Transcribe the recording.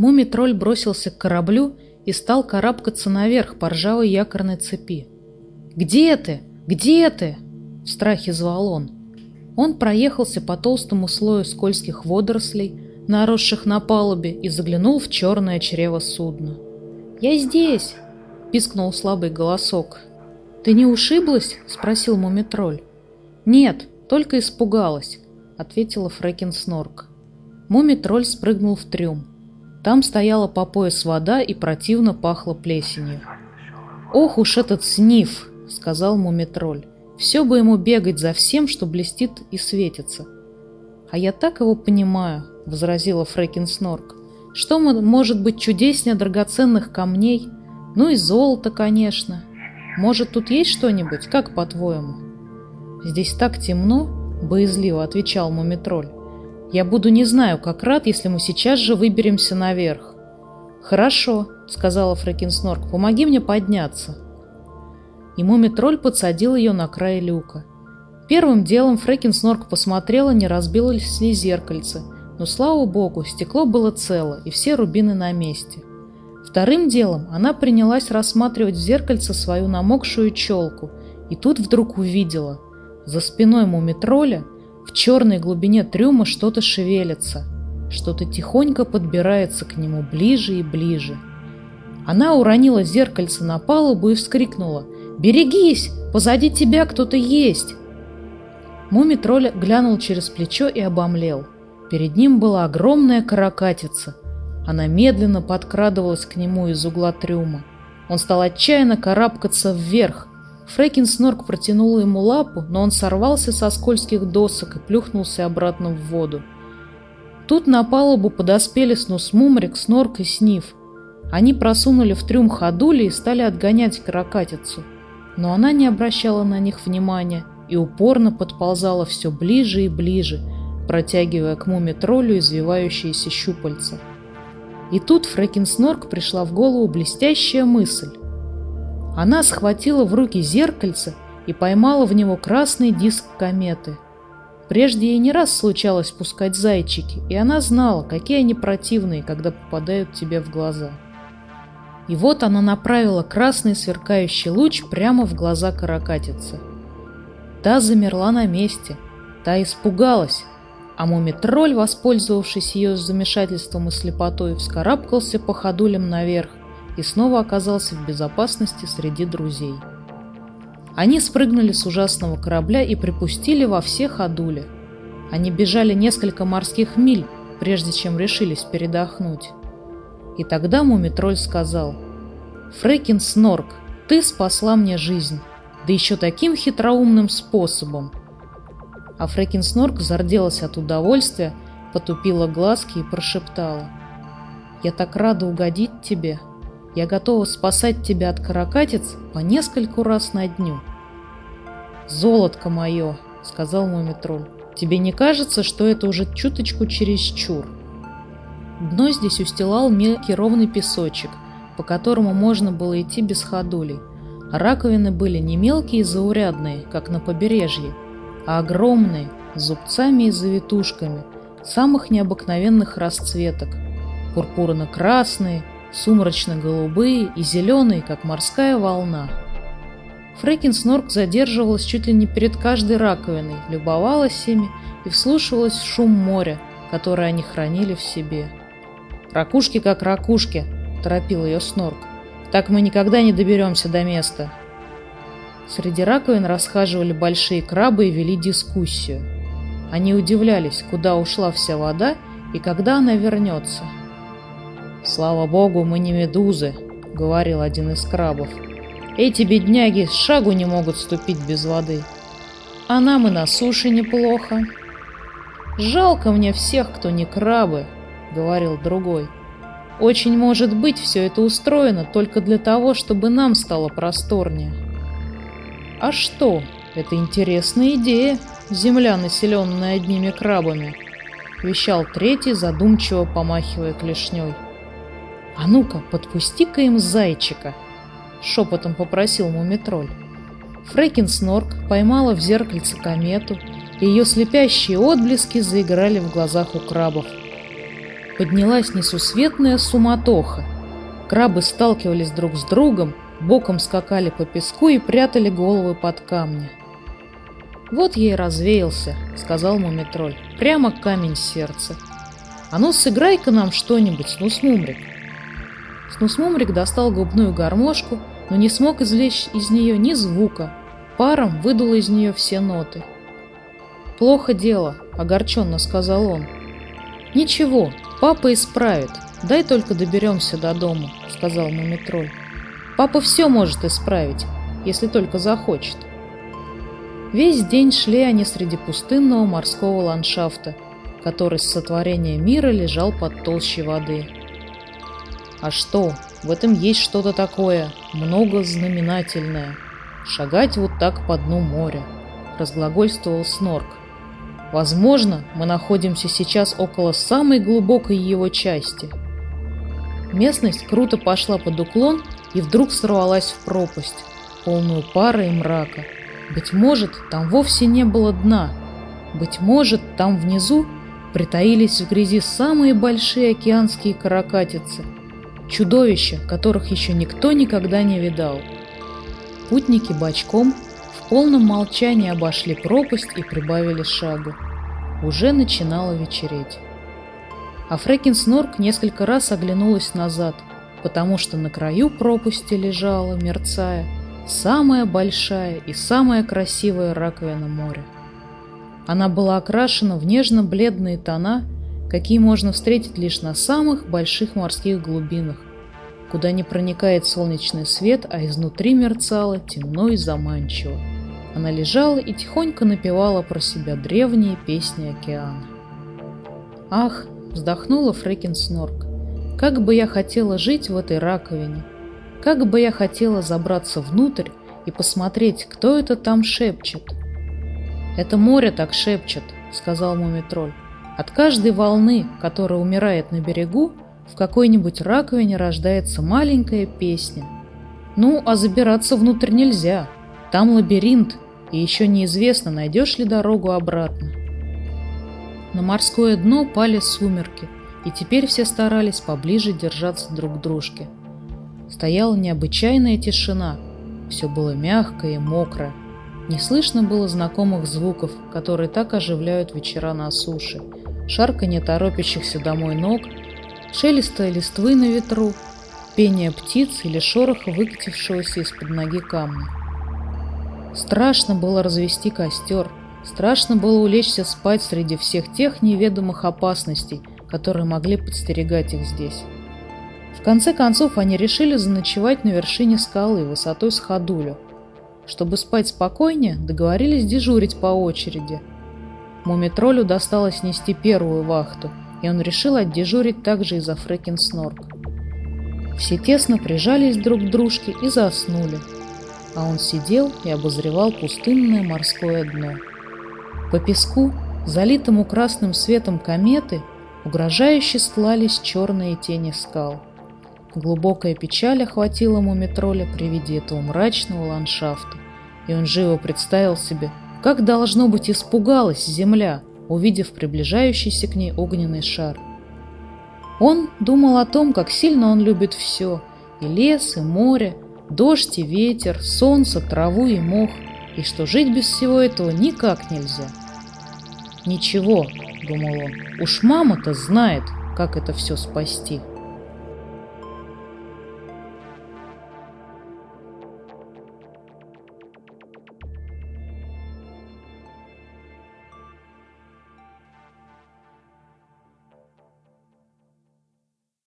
Муми-тролль бросился к кораблю и стал карабкаться наверх по ржавой якорной цепи. «Где ты? Где ты?» — в страхе звал он. Он проехался по толстому слою скользких водорослей, наросших на палубе, и заглянул в черное чрево судна. «Я здесь!» — пискнул слабый голосок. «Ты не ушиблась?» — спросил Мумитроль. «Нет, только испугалась», — ответила Фрэкин Снорк. Мумитроль спрыгнул в трюм. Там стояла по пояс вода и противно пахло плесенью. «Ох уж этот сниф!» — сказал Мумитроль. «Все бы ему бегать за всем, что блестит и светится». «А я так его понимаю», — возразила Фрэкин Снорк. «Что может быть чудеснее драгоценных камней? Ну и золото, конечно. Может, тут есть что-нибудь, как по-твоему?» «Здесь так темно», — боязливо отвечал Мумитроль. Я буду не знаю, как рад, если мы сейчас же выберемся наверх. Хорошо, сказала Фрэкинснорк, помоги мне подняться. И Мумитроль подсадил ее на край люка. Первым делом Фрэкинснорк посмотрела, не разбилось ли зеркальце, но, слава богу, стекло было цело, и все рубины на месте. Вторым делом она принялась рассматривать в зеркальце свою намокшую челку, и тут вдруг увидела. За спиной мумитроля в черной глубине трюма что-то шевелится, что-то тихонько подбирается к нему ближе и ближе. Она уронила зеркальце на палубу и вскрикнула «Берегись! Позади тебя кто-то есть!» Муми-тролль глянул через плечо и обомлел. Перед ним была огромная каракатица. Она медленно подкрадывалась к нему из угла трюма. Он стал отчаянно карабкаться вверх, Фрекин Снорк протянула ему лапу, но он сорвался со скользких досок и плюхнулся обратно в воду. Тут на палубу подоспели Снус Мумрик, Снорк и Сниф. Они просунули в трюм ходули и стали отгонять каракатицу. Но она не обращала на них внимания и упорно подползала все ближе и ближе, протягивая к муме-троллю извивающиеся щупальца. И тут Фрекин Снорк пришла в голову блестящая мысль. Она схватила в руки зеркальце и поймала в него красный диск кометы. Прежде ей не раз случалось пускать зайчики, и она знала, какие они противные, когда попадают тебе в глаза. И вот она направила красный сверкающий луч прямо в глаза каракатицы. Та замерла на месте, та испугалась, а мумитроль, воспользовавшись ее замешательством и слепотой, вскарабкался по ходулям наверх и снова оказался в безопасности среди друзей. Они спрыгнули с ужасного корабля и припустили во все ходули. Они бежали несколько морских миль, прежде чем решились передохнуть. И тогда Мумитроль сказал, «Фрекин Снорк, ты спасла мне жизнь, да еще таким хитроумным способом». А Фрекин Снорк зарделась от удовольствия, потупила глазки и прошептала, «Я так рада угодить тебе». Я готова спасать тебя от каракатиц по нескольку раз на дню. «Золотко мое!» — сказал Мумитроль. «Тебе не кажется, что это уже чуточку чересчур?» Дно здесь устилал мелкий ровный песочек, по которому можно было идти без ходулей. Раковины были не мелкие и заурядные, как на побережье, а огромные, с зубцами и завитушками, самых необыкновенных расцветок. Пурпурно-красные, сумрачно-голубые и зеленые, как морская волна. Фрекин Снорк задерживалась чуть ли не перед каждой раковиной, любовалась ими и вслушивалась в шум моря, который они хранили в себе. «Ракушки как ракушки», — торопил ее Снорк. «Так мы никогда не доберемся до места». Среди раковин расхаживали большие крабы и вели дискуссию. Они удивлялись, куда ушла вся вода и когда она вернется. «Слава богу, мы не медузы», — говорил один из крабов. «Эти бедняги с шагу не могут ступить без воды. А нам и на суше неплохо». «Жалко мне всех, кто не крабы», — говорил другой. «Очень может быть, все это устроено только для того, чтобы нам стало просторнее». «А что? Это интересная идея, земля, населенная одними крабами», — вещал третий, задумчиво помахивая клешней. «А ну-ка, подпусти-ка им зайчика!» — шепотом попросил Мумитроль. Фрекин Снорк поймала в зеркальце комету, и ее слепящие отблески заиграли в глазах у крабов. поднялась несусветная суматоха. Крабы сталкивались друг с другом, боком скакали по песку и прятали головы под камни. «Вот я и развеялся», — сказал Мумитроль, — «прямо камень сердца. А ну, сыграй-ка нам что-нибудь, Снусмумрик». Снусмумрик достал губную гармошку, но не смог извлечь из нее ни звука, паром выдул из нее все ноты. «Плохо дело», — огорченно сказал он. «Ничего, папа исправит, дай только доберемся до дома», — сказал Мумитроль. «Папа все может исправить, если только захочет». Весь день шли они среди пустынного морского ландшафта, который с сотворения мира лежал под толщей воды. А что, в этом есть что-то такое, многознаменательное. Шагать вот так по дну моря, разглагольствовал Снорк. Возможно, мы находимся сейчас около самой глубокой его части. Местность круто пошла под уклон и вдруг сорвалась в пропасть, полную пара и мрака – быть может, там вовсе не было дна. Быть может, там внизу притаились в грязи самые большие океанские каракатицы, чудовища, которых еще никто никогда не видал. Путники бочком в полном молчании обошли пропасть и прибавили шагу. Уже начинало вечереть. А Фрекин Снорк несколько раз оглянулась назад, потому что на краю пропасти лежала, мерцая, самая большая и самая красивая раковина моря. Она была окрашена в нежно-бледные тона, какие можно встретить лишь на самых больших морских глубинах, куда не проникает солнечный свет, а изнутри мерцало темно и заманчиво. Она лежала и тихонько напевала про себя древние песни океана. «Ах!» — вздохнула Фрекин Снорк. «Как бы я хотела жить в этой раковине!» Как бы я хотела забраться внутрь и посмотреть, кто это там шепчет. «Это море так шепчет», — сказал Мумитроль. «От каждой волны, которая умирает на берегу, в какой-нибудь раковине рождается маленькая песня. Ну, а забираться внутрь нельзя. Там лабиринт, и еще неизвестно, найдешь ли дорогу обратно». На морское дно пали сумерки, и теперь все старались поближе держаться друг к дружке. Стояла необычайная тишина. Все было мягкое и мокрое. Не слышно было знакомых звуков, которые так оживляют вечера на суше. Шарканье торопящихся домой ног, шелеста листвы на ветру, пение птиц или шороха выкатившегося из-под ноги камня. Страшно было развести костер, страшно было улечься спать среди всех тех неведомых опасностей, которые могли подстерегать их здесь. В конце концов они решили заночевать на вершине скалы высотой с ходулю. Чтобы спать спокойнее, договорились дежурить по очереди. Мумитролю досталось нести первую вахту, и он решил отдежурить также и за Фрекин Снорк. Все тесно прижались друг к дружке и заснули, а он сидел и обозревал пустынное морское дно. По песку, залитому красным светом кометы, угрожающе стлались черные тени скал – Глубокая печаль охватила Мумитроля при виде этого мрачного ландшафта, и он живо представил себе, как должно быть испугалась земля, увидев приближающийся к ней огненный шар. Он думал о том, как сильно он любит все – и лес, и море, дождь и ветер, солнце, траву и мох, и что жить без всего этого никак нельзя. «Ничего», – думал он, – «уж мама-то знает, как это все спасти».